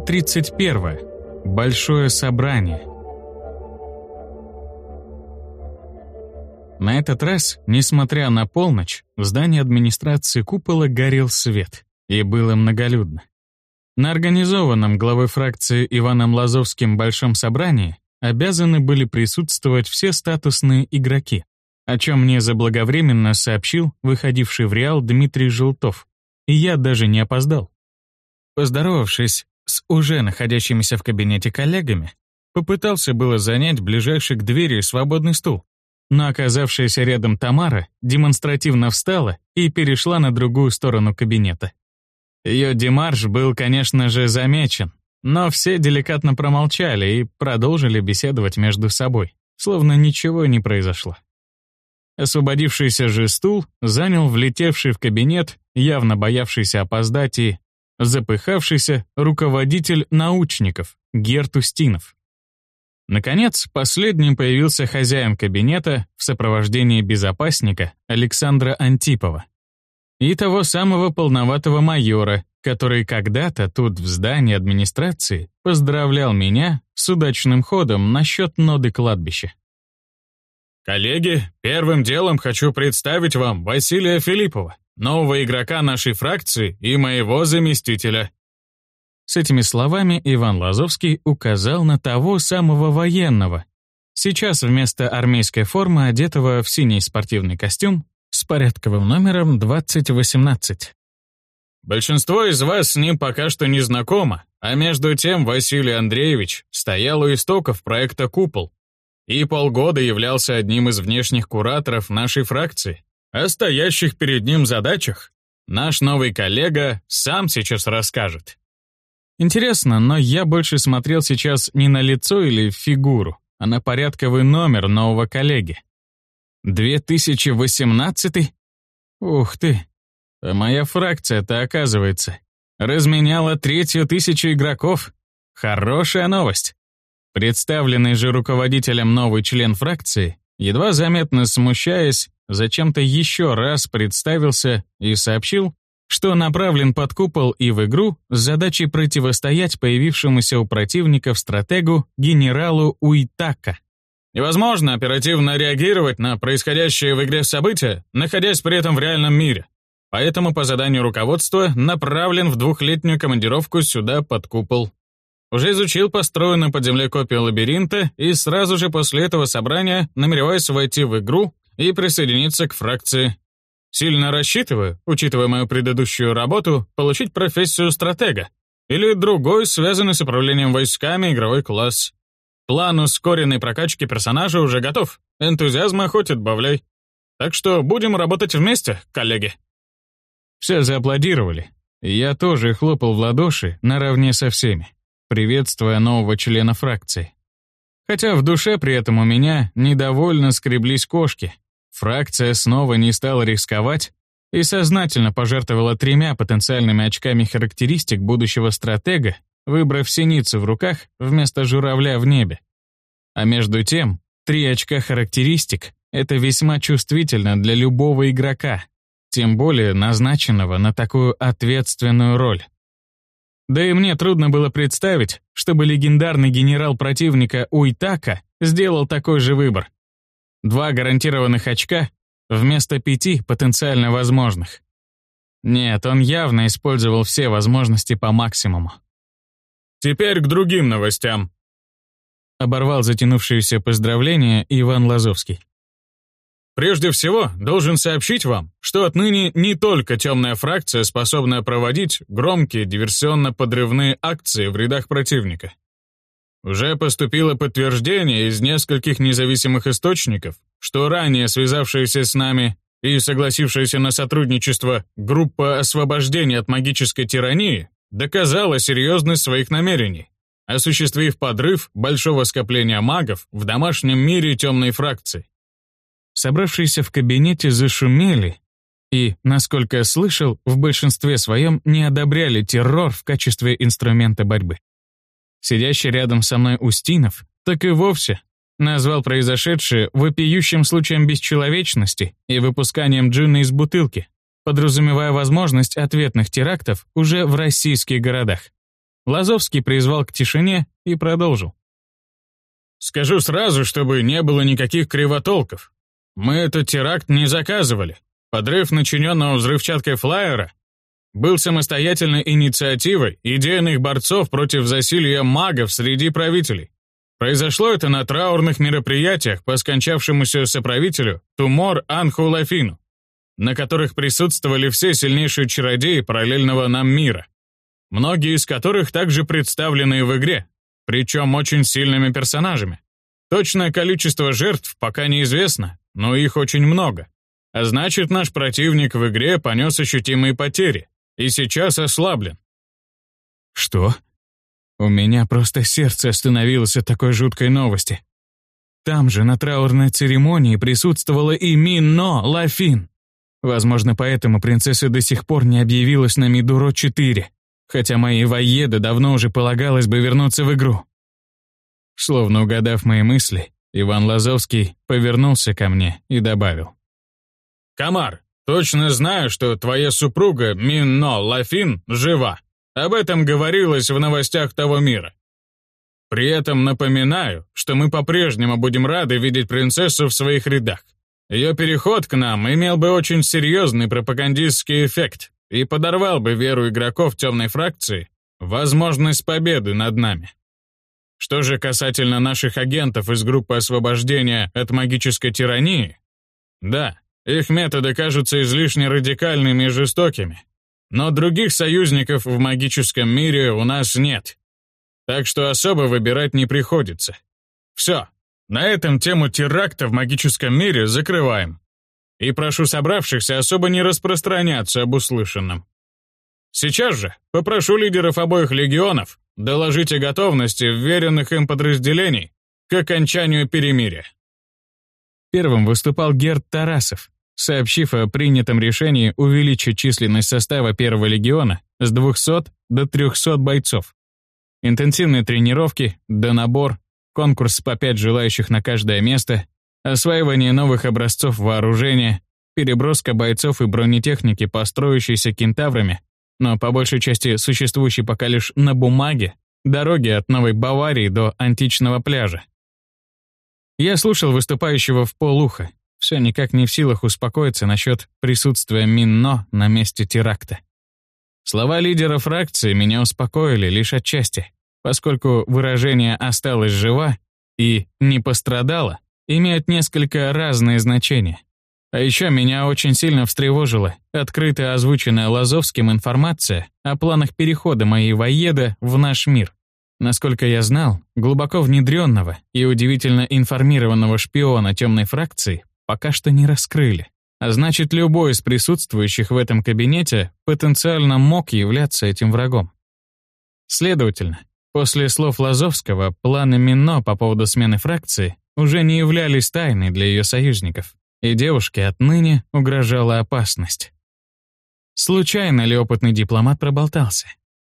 Глава 31. Большое собрание. На этот раз, несмотря на полночь, в здании администрации купола горел свет, и было многолюдно. На организованном главой фракции Иваном Лазовским большом собрании обязаны были присутствовать все статусные игроки, о чем мне заблаговременно сообщил выходивший в Реал Дмитрий Желтов, и я даже не опоздал. Поздоровавшись с уже находящимися в кабинете коллегами, попытался было занять ближайший к двери свободный стул, но оказавшаяся рядом Тамара демонстративно встала и перешла на другую сторону кабинета. Ее демарш был, конечно же, замечен, но все деликатно промолчали и продолжили беседовать между собой, словно ничего не произошло. Освободившийся же стул занял влетевший в кабинет, явно боявшийся опоздать и запыхавшийся руководитель научников Герт Устинов. Наконец, последним появился хозяин кабинета в сопровождении безопасника Александра Антипова и того самого полноватого майора, который когда-то тут в здании администрации поздравлял меня с удачным ходом насчет ноды кладбища. «Коллеги, первым делом хочу представить вам Василия Филиппова, нового игрока нашей фракции и моего заместителя». С этими словами Иван Лазовский указал на того самого военного, сейчас вместо армейской формы одетого в синий спортивный костюм с порядковым номером 2018. Большинство из вас с ним пока что не знакомо, а между тем Василий Андреевич стоял у истоков проекта «Купол» и полгода являлся одним из внешних кураторов нашей фракции. О стоящих перед ним задачах наш новый коллега сам сейчас расскажет. Интересно, но я больше смотрел сейчас не на лицо или фигуру, а на порядковый номер нового коллеги. 2018? Ух ты. А моя фракция-то, оказывается, разменяла третью тысячу игроков. Хорошая новость. Представленный же руководителем новый член фракции, едва заметно смущаясь, зачем-то еще раз представился и сообщил, что направлен под купол и в игру с задачей противостоять появившемуся у противников стратегу генералу Уитака. Невозможно оперативно реагировать на происходящее в игре события, находясь при этом в реальном мире. Поэтому по заданию руководства направлен в двухлетнюю командировку сюда под купол. Уже изучил построенную под землей копию лабиринта и сразу же после этого собрания намереваюсь войти в игру и присоединиться к фракции. Сильно рассчитываю, учитывая мою предыдущую работу, получить профессию стратега или другой, связанный с управлением войсками игровой класс. План ускоренной прокачки персонажа уже готов. Энтузиазма хоть отбавляй. Так что будем работать вместе, коллеги. Все зааплодировали. Я тоже хлопал в ладоши наравне со всеми, приветствуя нового члена фракции. Хотя в душе при этом у меня недовольно скреблись кошки. Фракция снова не стала рисковать и сознательно пожертвовала тремя потенциальными очками характеристик будущего стратега выбрав синицу в руках вместо журавля в небе. А между тем, три очка характеристик — это весьма чувствительно для любого игрока, тем более назначенного на такую ответственную роль. Да и мне трудно было представить, чтобы легендарный генерал противника Уйтака сделал такой же выбор. Два гарантированных очка вместо пяти потенциально возможных. Нет, он явно использовал все возможности по максимуму. Теперь к другим новостям. Оборвал затянувшееся поздравление Иван Лазовский. Прежде всего, должен сообщить вам, что отныне не только темная фракция способна проводить громкие диверсионно-подрывные акции в рядах противника. Уже поступило подтверждение из нескольких независимых источников, что ранее связавшаяся с нами и согласившаяся на сотрудничество группа освобождения от магической тирании доказала серьезность своих намерений, осуществив подрыв большого скопления магов в домашнем мире темной фракции. Собравшиеся в кабинете зашумели и, насколько я слышал, в большинстве своем не одобряли террор в качестве инструмента борьбы. Сидящий рядом со мной Устинов так и вовсе назвал произошедшее вопиющим случаем бесчеловечности и выпусканием джинна из бутылки, подразумевая возможность ответных терактов уже в российских городах. Лазовский призвал к тишине и продолжил. «Скажу сразу, чтобы не было никаких кривотолков. Мы этот теракт не заказывали. Подрыв начиненного взрывчаткой флайера был самостоятельной инициативой идейных борцов против засилья магов среди правителей. Произошло это на траурных мероприятиях по скончавшемуся соправителю Тумор Анху Лафину, на которых присутствовали все сильнейшие чародеи параллельного нам мира, многие из которых также представлены в игре, причем очень сильными персонажами. Точное количество жертв пока неизвестно, но их очень много. А значит, наш противник в игре понес ощутимые потери и сейчас ослаблен. Что? У меня просто сердце остановилось от такой жуткой новости. Там же на траурной церемонии присутствовала и Мино Лафин. Возможно, поэтому принцесса до сих пор не объявилась на Мидуро-4, хотя моей воеды давно уже полагалось бы вернуться в игру. Словно угадав мои мысли, Иван Лазовский повернулся ко мне и добавил. «Комар, точно знаю, что твоя супруга Минно Лафин жива. Об этом говорилось в новостях того мира. При этом напоминаю, что мы по-прежнему будем рады видеть принцессу в своих рядах. Ее переход к нам имел бы очень серьезный пропагандистский эффект и подорвал бы веру игроков темной фракции возможность победы над нами. Что же касательно наших агентов из группы освобождения от магической тирании, да, их методы кажутся излишне радикальными и жестокими, но других союзников в магическом мире у нас нет, так что особо выбирать не приходится. Все, на этом тему теракта в магическом мире закрываем. И прошу собравшихся особо не распространяться об услышанном. Сейчас же попрошу лидеров обоих легионов доложить о готовности вверенных им подразделений к окончанию перемирия. Первым выступал Герд Тарасов, сообщив о принятом решении увеличить численность состава первого легиона с 200 до 300 бойцов. Интенсивные тренировки, донабор, конкурс по 5 желающих на каждое место, осваивание новых образцов вооружения, переброска бойцов и бронетехники по строящейся кентаврами но по большей части существующий пока лишь на бумаге, дороги от Новой Баварии до античного пляжа. Я слушал выступающего в полуха, все никак не в силах успокоиться насчет присутствия Минно на месте теракта. Слова лидера фракции меня успокоили лишь отчасти, поскольку выражение «осталась жива» и «не пострадала» имеют несколько разные значения. А еще меня очень сильно встревожила открытая озвученная Лазовским информация о планах перехода моей воеда в наш мир. Насколько я знал, глубоко внедренного и удивительно информированного шпиона темной фракции пока что не раскрыли. А значит, любой из присутствующих в этом кабинете потенциально мог являться этим врагом. Следовательно, после слов Лазовского, планы Мино по поводу смены фракции уже не являлись тайной для ее союзников и девушке отныне угрожала опасность. Случайно ли опытный дипломат проболтался?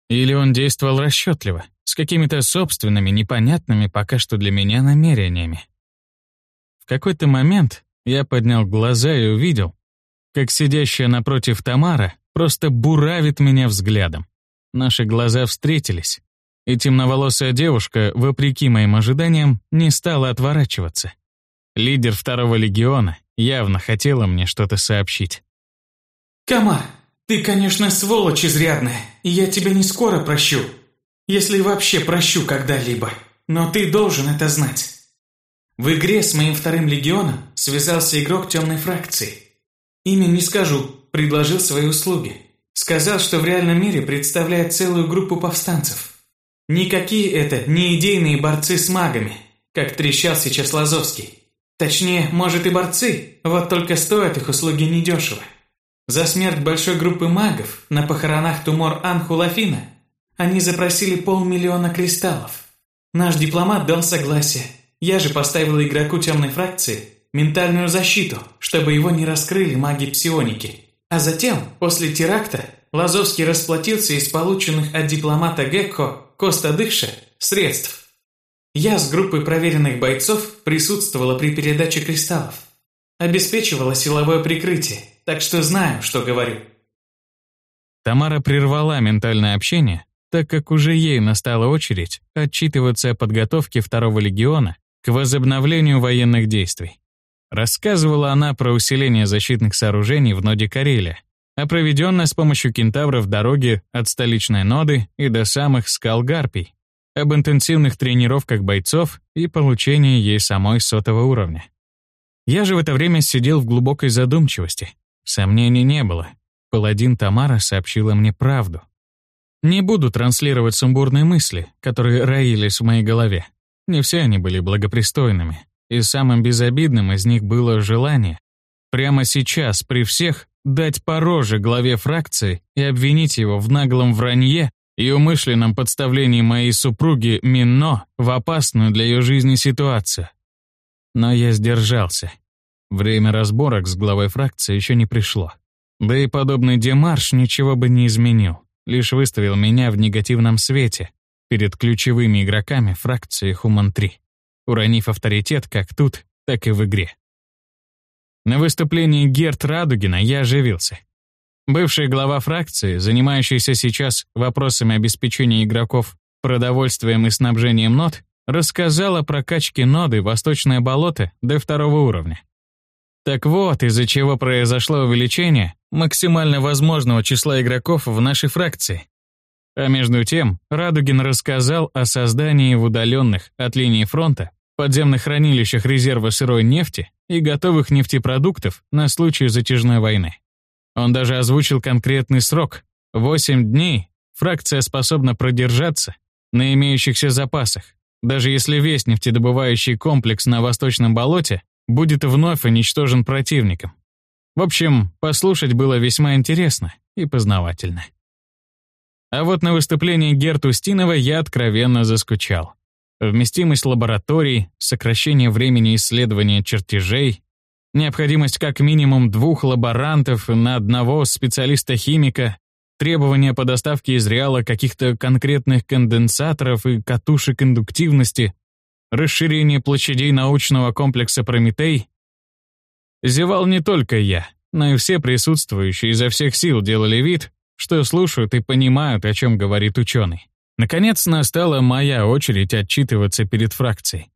Или он действовал расчетливо, с какими-то собственными, непонятными пока что для меня намерениями? В какой-то момент я поднял глаза и увидел, как сидящая напротив Тамара просто буравит меня взглядом. Наши глаза встретились, и темноволосая девушка, вопреки моим ожиданиям, не стала отворачиваться. Лидер второго легиона явно хотела мне что-то сообщить. «Камар, ты, конечно, сволочь изрядная, и я тебя не скоро прощу. Если вообще прощу когда-либо. Но ты должен это знать. В игре с моим вторым легионом связался игрок темной фракции. Имя не скажу, предложил свои услуги. Сказал, что в реальном мире представляет целую группу повстанцев. Никакие это не идейные борцы с магами, как трещал сейчас Лазовский. Точнее, может и борцы, вот только стоят их услуги недешево. За смерть большой группы магов на похоронах Тумор Анхулафина они запросили полмиллиона кристаллов. Наш дипломат дал согласие. Я же поставил игроку темной фракции ментальную защиту, чтобы его не раскрыли маги-псионики. А затем, после теракта, Лазовский расплатился из полученных от дипломата Гекко Коста Дыша средств я с группой проверенных бойцов присутствовала при передаче кристаллов. Обеспечивала силовое прикрытие, так что знаю, что говорю. Тамара прервала ментальное общение, так как уже ей настала очередь отчитываться о подготовке второго легиона к возобновлению военных действий. Рассказывала она про усиление защитных сооружений в ноде Карелия, а проведенной с помощью кентавров дороги от столичной ноды и до самых скал Гарпий, об интенсивных тренировках бойцов и получении ей самой сотого уровня. Я же в это время сидел в глубокой задумчивости. Сомнений не было. Паладин Тамара сообщила мне правду. Не буду транслировать сумбурные мысли, которые роились в моей голове. Не все они были благопристойными, и самым безобидным из них было желание прямо сейчас при всех дать по роже главе фракции и обвинить его в наглом вранье и умышленном подставлении моей супруги Минно в опасную для ее жизни ситуацию. Но я сдержался. Время разборок с главой фракции еще не пришло. Да и подобный демарш ничего бы не изменил, лишь выставил меня в негативном свете перед ключевыми игроками фракции Хуман-3, уронив авторитет как тут, так и в игре. На выступлении Герт Радугина я оживился. Бывший глава фракции, занимающийся сейчас вопросами обеспечения игроков продовольствием и снабжением нод, рассказал о прокачке ноды «Восточное болото» до второго уровня. Так вот, из-за чего произошло увеличение максимально возможного числа игроков в нашей фракции. А между тем, Радугин рассказал о создании в удаленных от линии фронта подземных хранилищах резерва сырой нефти и готовых нефтепродуктов на случай затяжной войны. Он даже озвучил конкретный срок. 8 дней фракция способна продержаться на имеющихся запасах, даже если весь нефтедобывающий комплекс на Восточном болоте будет вновь уничтожен противником. В общем, послушать было весьма интересно и познавательно. А вот на выступлении Герт Устинова я откровенно заскучал. Вместимость лабораторий, сокращение времени исследования чертежей, необходимость как минимум двух лаборантов на одного специалиста-химика, требования по доставке из Реала каких-то конкретных конденсаторов и катушек индуктивности, расширение площадей научного комплекса «Прометей». Зевал не только я, но и все присутствующие изо всех сил делали вид, что слушают и понимают, о чем говорит ученый. Наконец настала моя очередь отчитываться перед фракцией.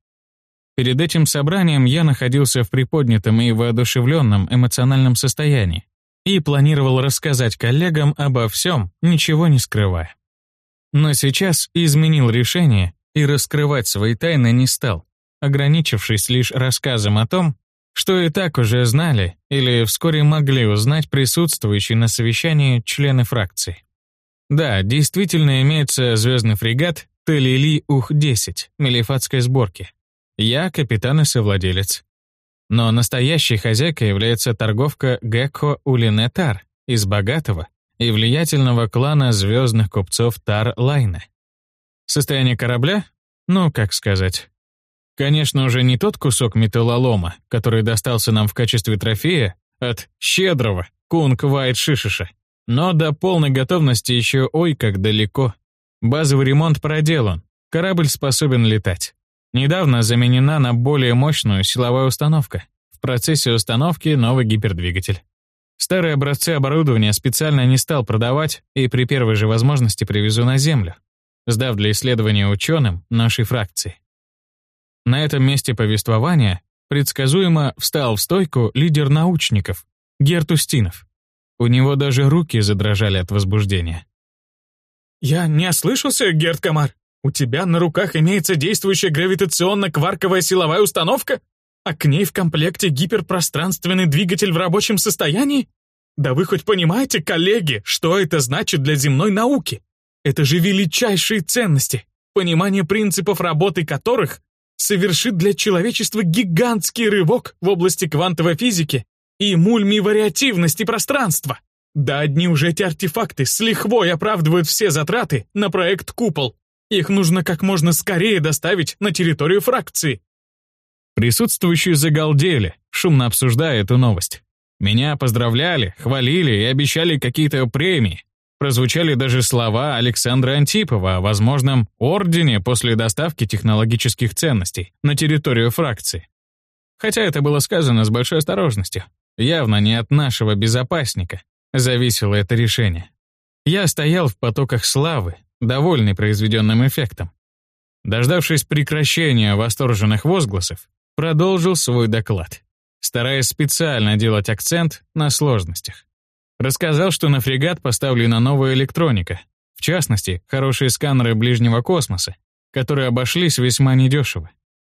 Перед этим собранием я находился в приподнятом и воодушевленном эмоциональном состоянии и планировал рассказать коллегам обо всем, ничего не скрывая. Но сейчас изменил решение и раскрывать свои тайны не стал, ограничившись лишь рассказом о том, что и так уже знали или вскоре могли узнать присутствующие на совещании члены фракции. Да, действительно имеется звездный фрегат Телили Ух-10 мелифатской сборки, я капитан и совладелец. Но настоящей хозяйкой является торговка Гекко Улинетар из богатого и влиятельного клана звездных купцов Тар-Лайна. Состояние корабля? Ну, как сказать. Конечно, уже не тот кусок металлолома, который достался нам в качестве трофея от щедрого Кунг Вайт Шишиша. Но до полной готовности еще ой как далеко. Базовый ремонт проделан, корабль способен летать. Недавно заменена на более мощную силовая установка. В процессе установки новый гипердвигатель. Старые образцы оборудования специально не стал продавать и при первой же возможности привезу на Землю, сдав для исследования ученым нашей фракции. На этом месте повествования предсказуемо встал в стойку лидер научников, Герт Устинов. У него даже руки задрожали от возбуждения. «Я не ослышался, Герт Камар?» У тебя на руках имеется действующая гравитационно-кварковая силовая установка? А к ней в комплекте гиперпространственный двигатель в рабочем состоянии? Да вы хоть понимаете, коллеги, что это значит для земной науки? Это же величайшие ценности, понимание принципов работы которых совершит для человечества гигантский рывок в области квантовой физики и мульмивариативности пространства. Да одни уже эти артефакты с лихвой оправдывают все затраты на проект «Купол». Их нужно как можно скорее доставить на территорию фракции. Присутствующие загалдели, шумно обсуждая эту новость. Меня поздравляли, хвалили и обещали какие-то премии. Прозвучали даже слова Александра Антипова о возможном ордене после доставки технологических ценностей на территорию фракции. Хотя это было сказано с большой осторожностью. Явно не от нашего безопасника зависело это решение. Я стоял в потоках славы, довольный произведенным эффектом. Дождавшись прекращения восторженных возгласов, продолжил свой доклад, стараясь специально делать акцент на сложностях. Рассказал, что на фрегат поставлена новая электроника, в частности, хорошие сканеры ближнего космоса, которые обошлись весьма недешево.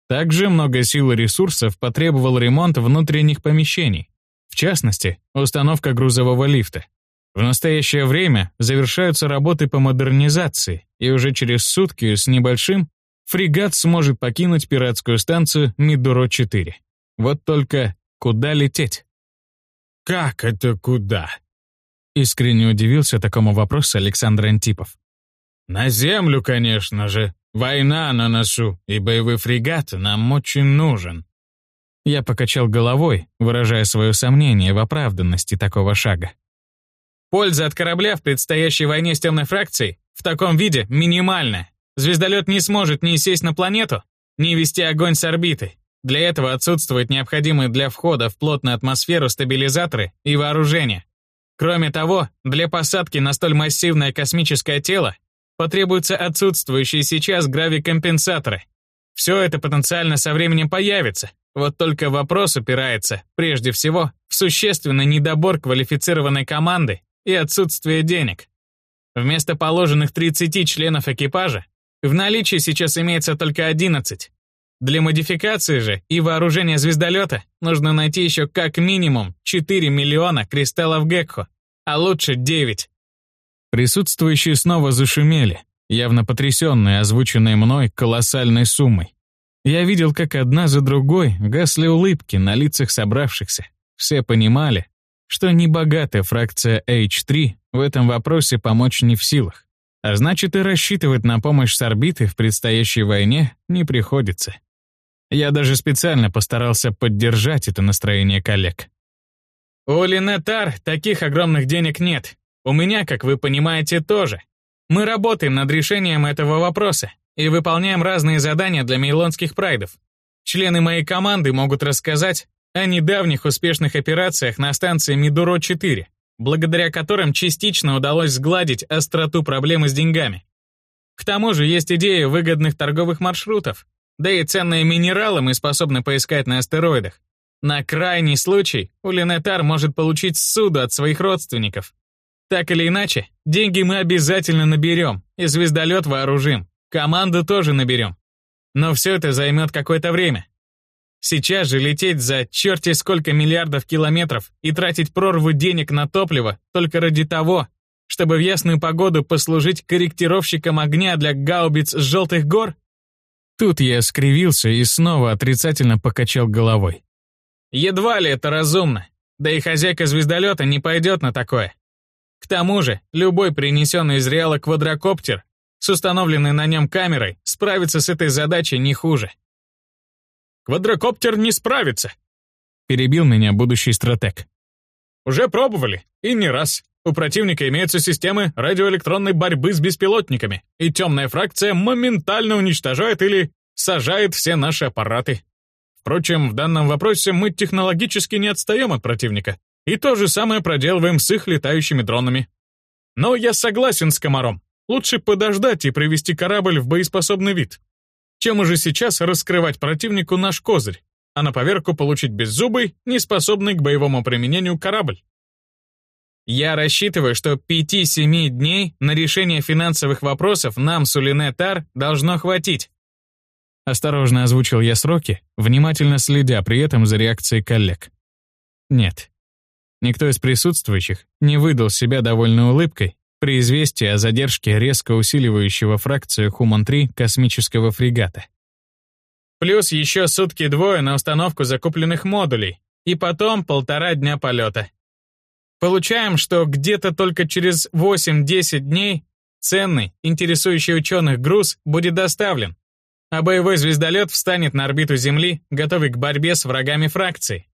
Также много сил и ресурсов потребовал ремонт внутренних помещений, в частности, установка грузового лифта. В настоящее время завершаются работы по модернизации, и уже через сутки с небольшим фрегат сможет покинуть пиратскую станцию Мидуро-4. Вот только куда лететь? «Как это куда?» Искренне удивился такому вопросу Александр Антипов. «На землю, конечно же. Война на носу, и боевой фрегат нам очень нужен». Я покачал головой, выражая свое сомнение в оправданности такого шага. Польза от корабля в предстоящей войне с темной фракцией в таком виде минимальная. Звездолет не сможет ни сесть на планету, ни вести огонь с орбиты. Для этого отсутствуют необходимые для входа в плотную атмосферу стабилизаторы и вооружение. Кроме того, для посадки на столь массивное космическое тело потребуются отсутствующие сейчас гравикомпенсаторы. Все это потенциально со временем появится, вот только вопрос упирается, прежде всего, в существенный недобор квалифицированной команды и отсутствие денег. Вместо положенных 30 членов экипажа в наличии сейчас имеется только 11. Для модификации же и вооружения звездолета нужно найти еще как минимум 4 миллиона кристаллов Гекхо, а лучше 9. Присутствующие снова зашумели, явно потрясенные озвученной мной колоссальной суммой. Я видел, как одна за другой гасли улыбки на лицах собравшихся. Все понимали, что небогатая фракция H3 в этом вопросе помочь не в силах. А значит, и рассчитывать на помощь с орбиты в предстоящей войне не приходится. Я даже специально постарался поддержать это настроение коллег. У Линетар таких огромных денег нет. У меня, как вы понимаете, тоже. Мы работаем над решением этого вопроса и выполняем разные задания для мейлонских прайдов. Члены моей команды могут рассказать о недавних успешных операциях на станции Мидуро-4, благодаря которым частично удалось сгладить остроту проблемы с деньгами. К тому же есть идеи выгодных торговых маршрутов, да и ценные минералы мы способны поискать на астероидах. На крайний случай у Ленетар может получить суду от своих родственников. Так или иначе, деньги мы обязательно наберем, и звездолет вооружим. Команду тоже наберем. Но все это займет какое-то время. Сейчас же лететь за черти сколько миллиардов километров и тратить прорву денег на топливо только ради того, чтобы в ясную погоду послужить корректировщиком огня для гаубиц желтых гор? Тут я скривился и снова отрицательно покачал головой. Едва ли это разумно. Да и хозяйка звездолета не пойдет на такое. К тому же, любой принесенный из Реала квадрокоптер с установленной на нем камерой справится с этой задачей не хуже. «Квадрокоптер не справится», — перебил меня будущий стратег. «Уже пробовали, и не раз. У противника имеются системы радиоэлектронной борьбы с беспилотниками, и темная фракция моментально уничтожает или сажает все наши аппараты. Впрочем, в данном вопросе мы технологически не отстаем от противника, и то же самое проделываем с их летающими дронами. Но я согласен с Комаром. Лучше подождать и привести корабль в боеспособный вид. Чем уже сейчас раскрывать противнику наш козырь, а на поверку получить беззубый, неспособный к боевому применению корабль. Я рассчитываю, что 5-7 дней на решение финансовых вопросов нам с Улине-Тар должно хватить. Осторожно озвучил я сроки, внимательно следя при этом за реакцией коллег. Нет. Никто из присутствующих не выдал себя довольной улыбкой при известии о задержке резко усиливающего фракцию Хуман-3 космического фрегата. Плюс еще сутки-двое на установку закупленных модулей, и потом полтора дня полета. Получаем, что где-то только через 8-10 дней ценный, интересующий ученых груз будет доставлен, а боевой звездолет встанет на орбиту Земли, готовый к борьбе с врагами фракции.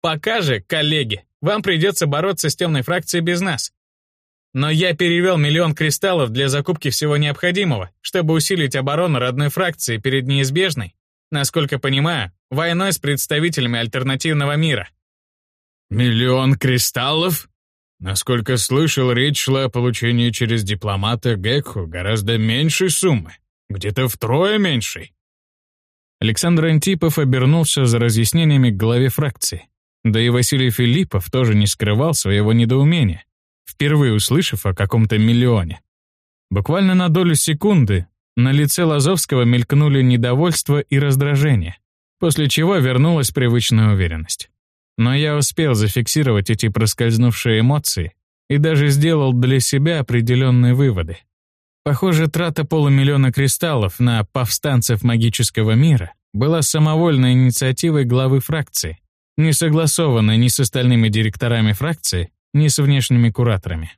Пока же, коллеги, вам придется бороться с темной фракцией без нас. Но я перевел миллион кристаллов для закупки всего необходимого, чтобы усилить оборону родной фракции перед неизбежной, насколько понимаю, войной с представителями альтернативного мира. «Миллион кристаллов?» Насколько слышал, речь шла о получении через дипломата Гекху гораздо меньшей суммы, где-то втрое меньшей. Александр Антипов обернулся за разъяснениями к главе фракции. Да и Василий Филиппов тоже не скрывал своего недоумения, впервые услышав о каком-то миллионе. Буквально на долю секунды на лице Лазовского мелькнули недовольство и раздражение, после чего вернулась привычная уверенность. Но я успел зафиксировать эти проскользнувшие эмоции и даже сделал для себя определенные выводы. Похоже, трата полумиллиона кристаллов на повстанцев магического мира была самовольной инициативой главы фракции, не согласованной ни с остальными директорами фракции, ни с внешними кураторами.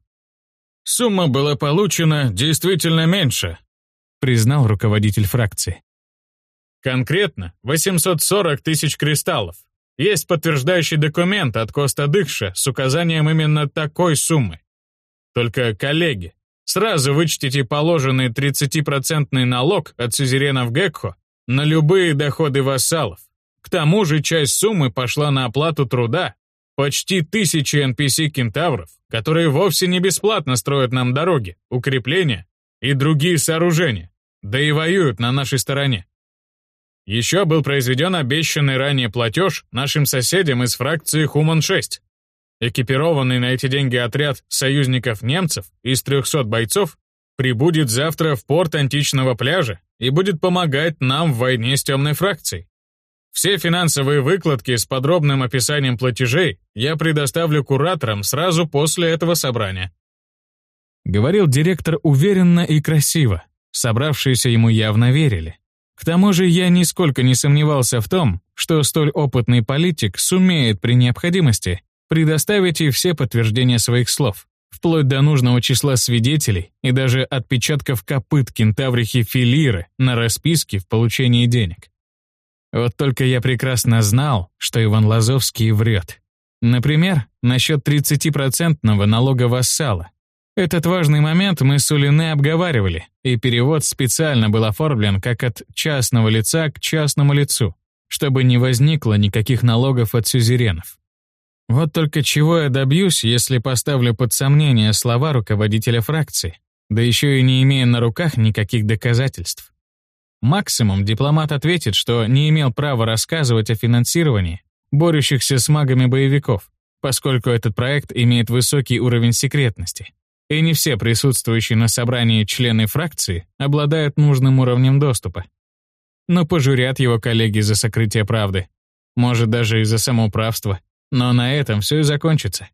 «Сумма была получена действительно меньше», признал руководитель фракции. «Конкретно 840 тысяч кристаллов. Есть подтверждающий документ от Коста Дыкша с указанием именно такой суммы. Только, коллеги, сразу вычтите положенный 30% налог от сюзеренов Гекхо на любые доходы вассалов. К тому же часть суммы пошла на оплату труда почти тысячи NPC-кентавров, которые вовсе не бесплатно строят нам дороги, укрепления и другие сооружения, да и воюют на нашей стороне. Еще был произведен обещанный ранее платеж нашим соседям из фракции Хуман-6. Экипированный на эти деньги отряд союзников немцев из 300 бойцов прибудет завтра в порт античного пляжа и будет помогать нам в войне с темной фракцией. Все финансовые выкладки с подробным описанием платежей я предоставлю кураторам сразу после этого собрания. Говорил директор уверенно и красиво. Собравшиеся ему явно верили. К тому же я нисколько не сомневался в том, что столь опытный политик сумеет при необходимости предоставить и все подтверждения своих слов, вплоть до нужного числа свидетелей и даже отпечатков копыт кентаврихи Филиры на расписке в получении денег. Вот только я прекрасно знал, что Иван Лазовский врет. Например, насчет 30% налога вассала, этот важный момент мы с Улиной обговаривали, и перевод специально был оформлен как от частного лица к частному лицу, чтобы не возникло никаких налогов от сюзеренов. Вот только чего я добьюсь, если поставлю под сомнение слова руководителя фракции, да еще и не имея на руках никаких доказательств. Максимум дипломат ответит, что не имел права рассказывать о финансировании борющихся с магами боевиков, поскольку этот проект имеет высокий уровень секретности и не все присутствующие на собрании члены фракции обладают нужным уровнем доступа. Но пожурят его коллеги за сокрытие правды. Может, даже и за самоуправство. Но на этом все и закончится.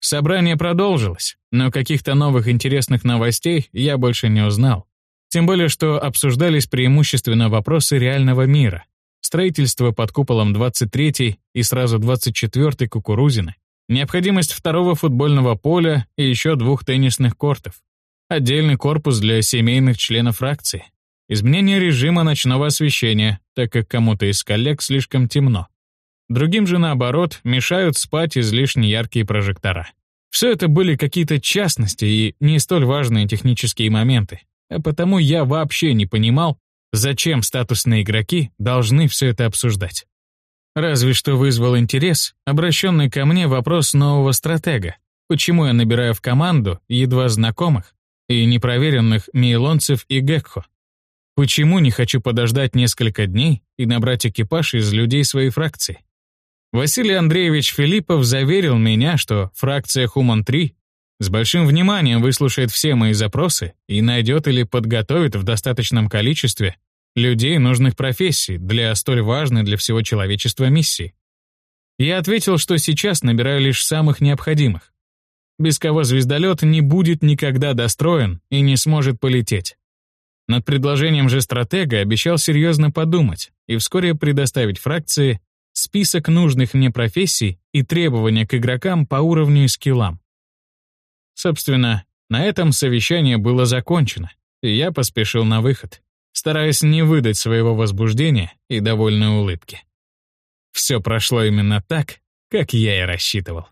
Собрание продолжилось, но каких-то новых интересных новостей я больше не узнал. Тем более, что обсуждались преимущественно вопросы реального мира. Строительство под куполом 23 и сразу 24 кукурузины, необходимость второго футбольного поля и еще двух теннисных кортов, отдельный корпус для семейных членов фракции, изменение режима ночного освещения, так как кому-то из коллег слишком темно. Другим же, наоборот, мешают спать излишне яркие прожектора. Все это были какие-то частности и не столь важные технические моменты, а потому я вообще не понимал, зачем статусные игроки должны все это обсуждать. Разве что вызвал интерес, обращенный ко мне вопрос нового стратега. Почему я набираю в команду едва знакомых и непроверенных мейлонцев и гекхо? Почему не хочу подождать несколько дней и набрать экипаж из людей своей фракции? Василий Андреевич Филиппов заверил меня, что фракция Хуман-3 с большим вниманием выслушает все мои запросы и найдет или подготовит в достаточном количестве людей нужных профессий для столь важной для всего человечества миссии. Я ответил, что сейчас набираю лишь самых необходимых, без кого звездолет не будет никогда достроен и не сможет полететь. Над предложением же стратега обещал серьезно подумать и вскоре предоставить фракции список нужных мне профессий и требования к игрокам по уровню и скиллам. Собственно, на этом совещание было закончено, и я поспешил на выход стараясь не выдать своего возбуждения и довольной улыбки. Все прошло именно так, как я и рассчитывал.